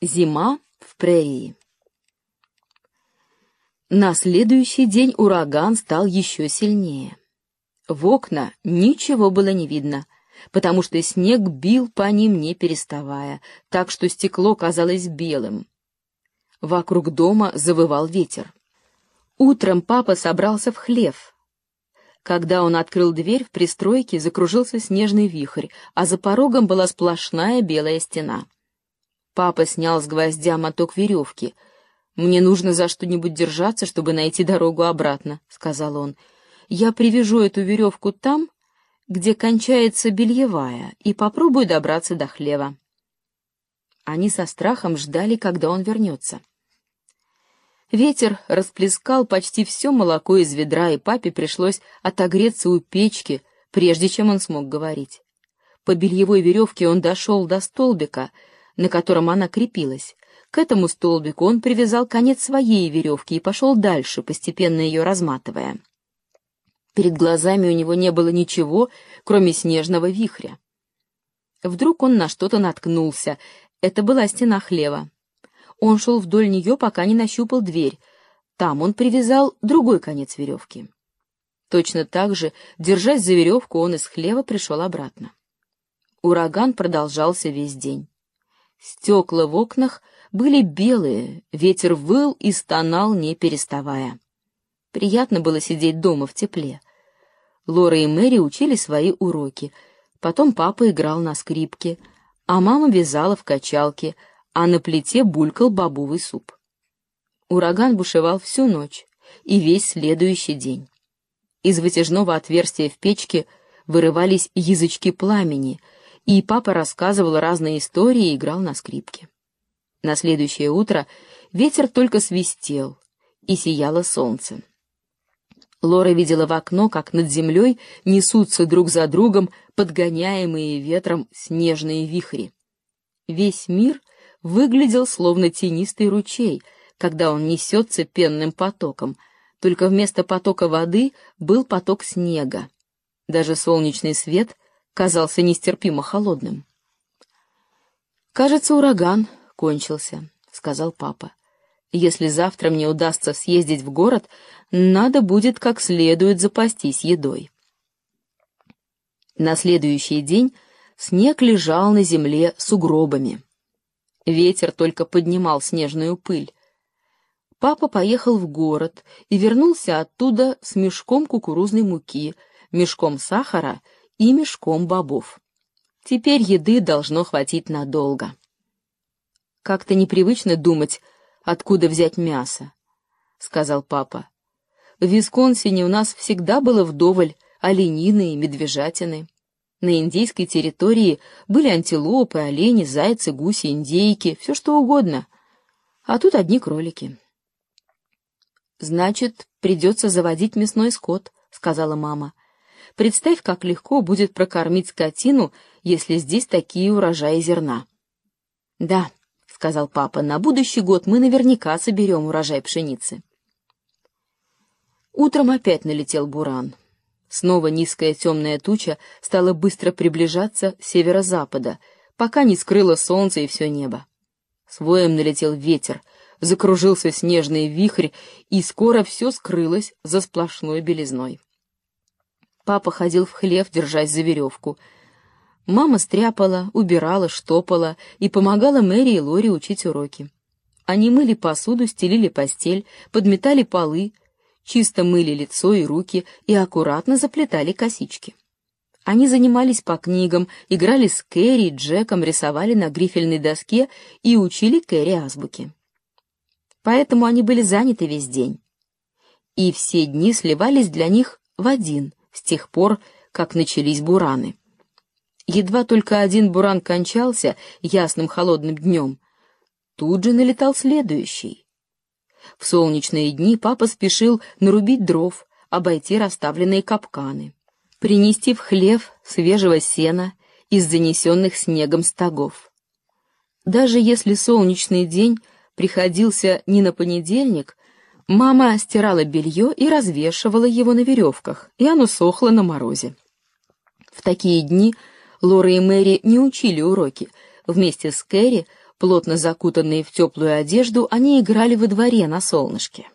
Зима в прерии. На следующий день ураган стал еще сильнее. В окна ничего было не видно, потому что снег бил по ним не переставая, так что стекло казалось белым. Вокруг дома завывал ветер. Утром папа собрался в хлев. Когда он открыл дверь в пристройке, закружился снежный вихрь, а за порогом была сплошная белая стена. Папа снял с гвоздя моток веревки. «Мне нужно за что-нибудь держаться, чтобы найти дорогу обратно», — сказал он. «Я привяжу эту веревку там, где кончается бельевая, и попробую добраться до хлева». Они со страхом ждали, когда он вернется. Ветер расплескал почти все молоко из ведра, и папе пришлось отогреться у печки, прежде чем он смог говорить. По бельевой веревке он дошел до столбика — на котором она крепилась. К этому столбику он привязал конец своей веревки и пошел дальше, постепенно ее разматывая. Перед глазами у него не было ничего, кроме снежного вихря. Вдруг он на что-то наткнулся. Это была стена хлева. Он шел вдоль нее, пока не нащупал дверь. Там он привязал другой конец веревки. Точно так же, держась за веревку, он из хлева пришел обратно. Ураган продолжался весь день. Стекла в окнах были белые, ветер выл и стонал, не переставая. Приятно было сидеть дома в тепле. Лора и Мэри учили свои уроки. Потом папа играл на скрипке, а мама вязала в качалке, а на плите булькал бобовый суп. Ураган бушевал всю ночь и весь следующий день. Из вытяжного отверстия в печке вырывались язычки пламени — и папа рассказывал разные истории и играл на скрипке. На следующее утро ветер только свистел, и сияло солнце. Лора видела в окно, как над землей несутся друг за другом подгоняемые ветром снежные вихри. Весь мир выглядел словно тенистый ручей, когда он несется пенным потоком, только вместо потока воды был поток снега. Даже солнечный свет — казался нестерпимо холодным. «Кажется, ураган кончился», — сказал папа. «Если завтра мне удастся съездить в город, надо будет как следует запастись едой». На следующий день снег лежал на земле сугробами. Ветер только поднимал снежную пыль. Папа поехал в город и вернулся оттуда с мешком кукурузной муки, мешком сахара и мешком бобов. Теперь еды должно хватить надолго. Как-то непривычно думать, откуда взять мясо, — сказал папа. В Висконсине у нас всегда было вдоволь оленины и медвежатины. На индейской территории были антилопы, олени, зайцы, гуси, индейки, все что угодно. А тут одни кролики. «Значит, придется заводить мясной скот», — сказала мама. Представь, как легко будет прокормить скотину, если здесь такие урожаи зерна. — Да, — сказал папа, — на будущий год мы наверняка соберем урожай пшеницы. Утром опять налетел буран. Снова низкая темная туча стала быстро приближаться с северо-запада, пока не скрыло солнце и все небо. С воем налетел ветер, закружился снежный вихрь, и скоро все скрылось за сплошной белизной. Папа ходил в хлев, держась за веревку. Мама стряпала, убирала, штопала и помогала Мэри и Лори учить уроки. Они мыли посуду, стелили постель, подметали полы, чисто мыли лицо и руки и аккуратно заплетали косички. Они занимались по книгам, играли с Кэрри и Джеком, рисовали на грифельной доске и учили Кэрри азбуки. Поэтому они были заняты весь день. И все дни сливались для них в один, с тех пор, как начались бураны. Едва только один буран кончался ясным холодным днем, тут же налетал следующий. В солнечные дни папа спешил нарубить дров, обойти расставленные капканы, принести в хлев свежего сена из занесенных снегом стогов. Даже если солнечный день приходился не на понедельник, Мама стирала белье и развешивала его на веревках, и оно сохло на морозе. В такие дни Лора и Мэри не учили уроки. Вместе с Кэрри Плотно закутанные в теплую одежду, они играли во дворе на солнышке.